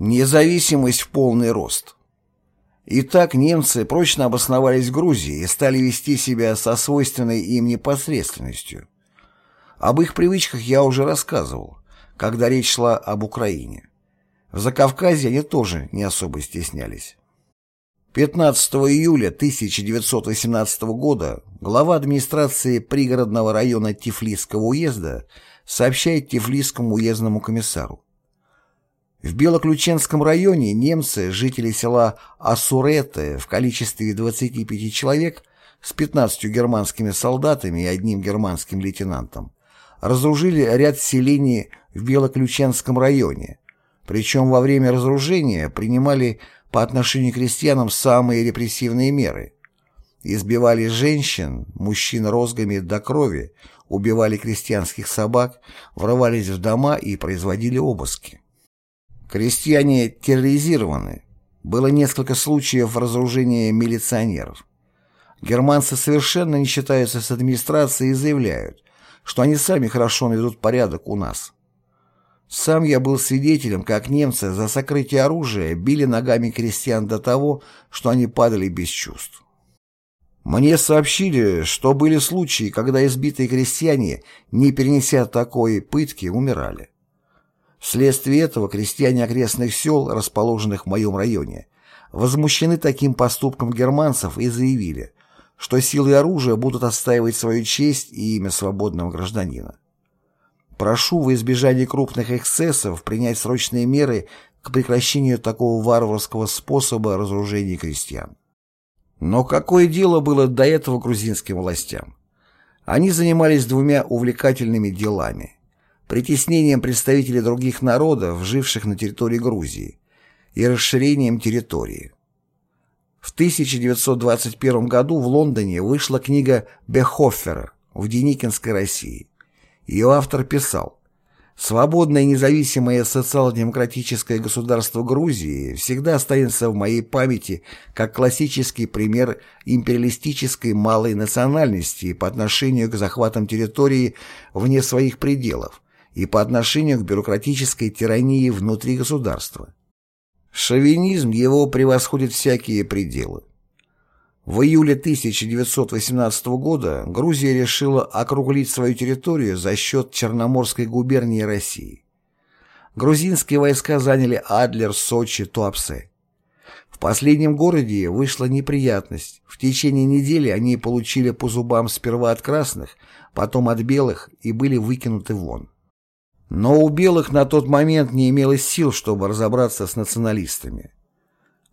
Независимость в полный рост. Итак, немцы прочно обосновались в Грузии и стали вести себя со свойственной им непосредственностью. Об их привычках я уже рассказывал, когда речь шла об Украине. В Закавказье они тоже не особо стеснялись. 15 июля 1918 года глава администрации пригородного района Тифлисского уезда сообщает Тифлисскому уездному комиссару. В Белоключенском районе немцы, жители села Асуреты в количестве 25 человек с 15 германскими солдатами и одним германским лейтенантом, разоружили ряд селений в Белоключенском районе, причем во время разоружения принимали по отношению к крестьянам самые репрессивные меры. Избивали женщин, мужчин розгами до крови, убивали крестьянских собак, врывались в дома и производили обыски. Крестьяне терроризированы. Было несколько случаев разоружения милиционеров. Германцы совершенно не считаются с администрацией и заявляют, что они сами хорошо наведут порядок у нас. Сам я был свидетелем, как немцы за сокрытие оружия били ногами крестьян до того, что они падали без чувств. Мне сообщили, что были случаи, когда избитые крестьяне, не перенеся такой пытки, умирали. Вследствие этого крестьяне окрестных сел, расположенных в моем районе, возмущены таким поступком германцев и заявили, что силы оружия будут отстаивать свою честь и имя свободного гражданина. Прошу в избежание крупных эксцессов принять срочные меры к прекращению такого варварского способа разоружения крестьян. Но какое дело было до этого грузинским властям? Они занимались двумя увлекательными делами притеснением представителей других народов, живших на территории Грузии, и расширением территории. В 1921 году в Лондоне вышла книга Бехоффера «В Деникинской России». Ее автор писал «Свободное и независимое социал-демократическое государство Грузии всегда останется в моей памяти как классический пример империалистической малой национальности по отношению к захватам территории вне своих пределов, и по отношению к бюрократической тирании внутри государства. Шовинизм его превосходит всякие пределы. В июле 1918 года Грузия решила округлить свою территорию за счет Черноморской губернии России. Грузинские войска заняли Адлер, Сочи, Туапсе. В последнем городе вышла неприятность. В течение недели они получили по зубам сперва от красных, потом от белых и были выкинуты вон. Но у белых на тот момент не имелось сил, чтобы разобраться с националистами.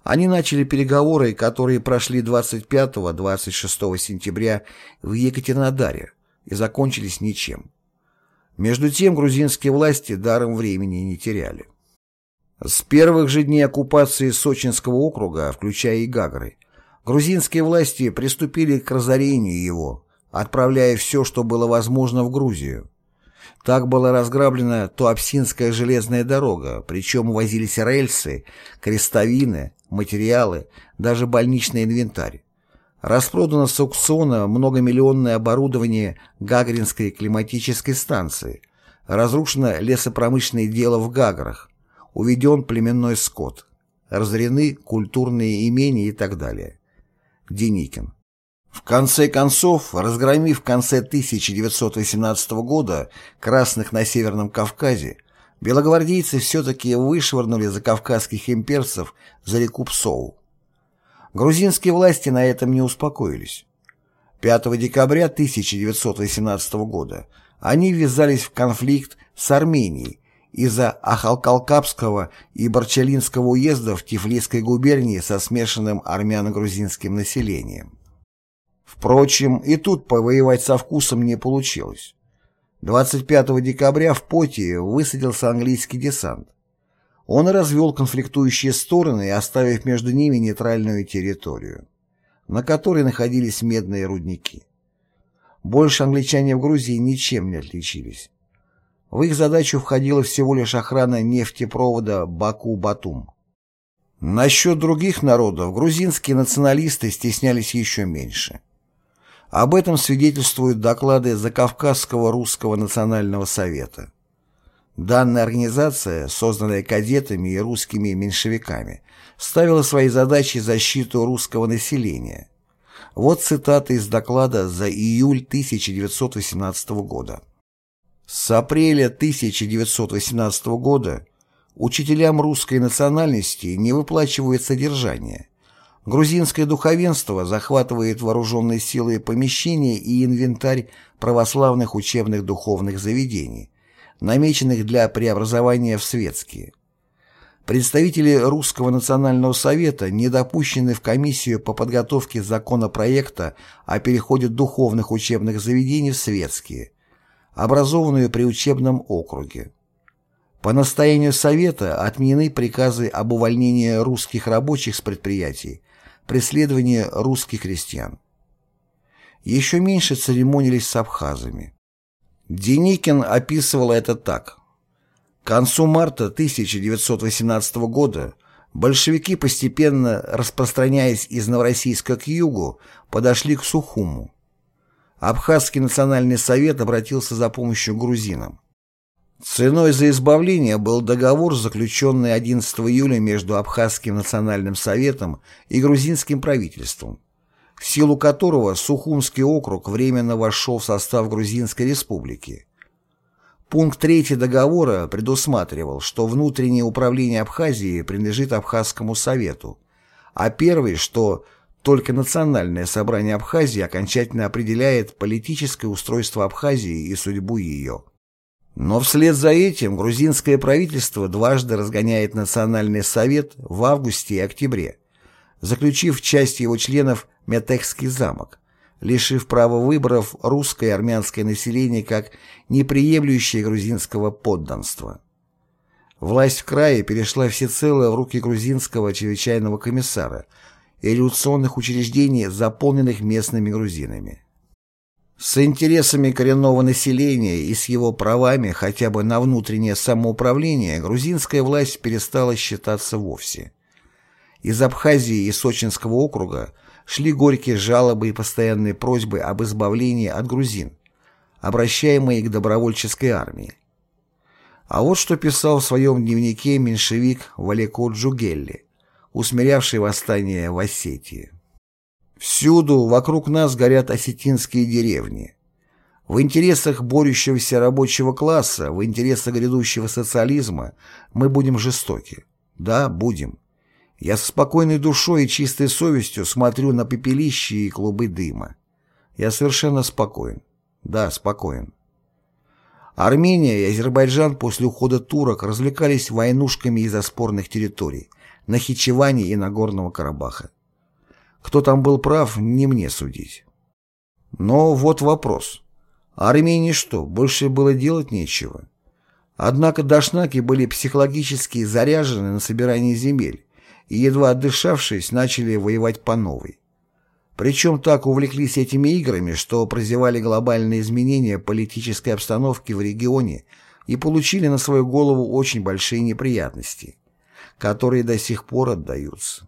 Они начали переговоры, которые прошли 25-26 сентября в Екатеринодаре и закончились ничем. Между тем грузинские власти даром времени не теряли. С первых же дней оккупации Сочинского округа, включая и Гагры, грузинские власти приступили к разорению его, отправляя все, что было возможно в Грузию. Так была разграблена Туапсинская железная дорога, причем увозились рельсы, крестовины, материалы, даже больничный инвентарь. Распродано с аукциона многомиллионное оборудование Гагринской климатической станции. Разрушено лесопромышленное дело в Гаграх. Уведен племенной скот. Разорены культурные имения и так далее. Деникин. В конце концов, разгромив в конце 1918 года красных на Северном Кавказе, белогвардейцы все-таки вышвырнули закавказских имперцев за реку Псоу. Грузинские власти на этом не успокоились. 5 декабря 1918 года они ввязались в конфликт с Арменией из-за Ахалкалкапского и Барчалинского уездов Тифлисской губернии со смешанным армяно-грузинским населением. Впрочем, и тут повоевать со вкусом не получилось. 25 декабря в Поте высадился английский десант. Он развел конфликтующие стороны, оставив между ними нейтральную территорию, на которой находились медные рудники. Больше англичане в Грузии ничем не отличились. В их задачу входила всего лишь охрана нефтепровода Баку-Батум. Насчет других народов грузинские националисты стеснялись еще меньше. Об этом свидетельствуют доклады Закавказского русского национального совета. Данная организация, созданная кадетами и русскими меньшевиками, ставила своей задачей защиту русского населения. Вот цитата из доклада за июль 1918 года. С апреля 1918 года учителям русской национальности не выплачивают содержание. Грузинское духовенство захватывает вооруженные силы помещения и инвентарь православных учебных духовных заведений, намеченных для преобразования в светские. Представители Русского национального совета не допущены в комиссию по подготовке законопроекта о переходе духовных учебных заведений в светские, образованную при учебном округе. По настоянию Совета отменены приказы об увольнении русских рабочих с предприятий, преследовании русских крестьян. Еще меньше церемонились с абхазами. Деникин описывал это так. К концу марта 1918 года большевики, постепенно распространяясь из Новороссийска к югу, подошли к Сухуму. Абхазский национальный совет обратился за помощью грузинам. Ценой за избавление был договор, заключенный 11 июля между Абхазским национальным советом и грузинским правительством, в силу которого Сухумский округ временно вошел в состав Грузинской республики. Пункт 3 договора предусматривал, что внутреннее управление Абхазией принадлежит Абхазскому совету, а первый, что только Национальное собрание Абхазии окончательно определяет политическое устройство Абхазии и судьбу ее. Но вслед за этим грузинское правительство дважды разгоняет Национальный совет в августе и октябре, заключив часть его членов Метехский замок, лишив права выборов русское и армянское население как неприемлющее грузинского подданства. Власть в крае перешла всецело в руки грузинского чрезвычайного комиссара и революционных учреждений, заполненных местными грузинами. С интересами коренного населения и с его правами хотя бы на внутреннее самоуправление грузинская власть перестала считаться вовсе. Из Абхазии и Сочинского округа шли горькие жалобы и постоянные просьбы об избавлении от грузин, обращаемые к добровольческой армии. А вот что писал в своем дневнике меньшевик Валеко Джугелли, усмирявший восстание в Осетии. «Всюду вокруг нас горят осетинские деревни. В интересах борющегося рабочего класса, в интересах грядущего социализма мы будем жестоки. Да, будем. Я со спокойной душой и чистой совестью смотрю на пепелище и клубы дыма. Я совершенно спокоен. Да, спокоен. Армения и Азербайджан после ухода турок развлекались войнушками из-за спорных территорий, Нахичевани и Нагорного Карабаха. Кто там был прав, не мне судить. Но вот вопрос. Армении что, больше было делать нечего? Однако дашнаки были психологически заряжены на собирание земель, и, едва отдышавшись, начали воевать по новой. Причем так увлеклись этими играми, что прозевали глобальные изменения политической обстановки в регионе и получили на свою голову очень большие неприятности, которые до сих пор отдаются.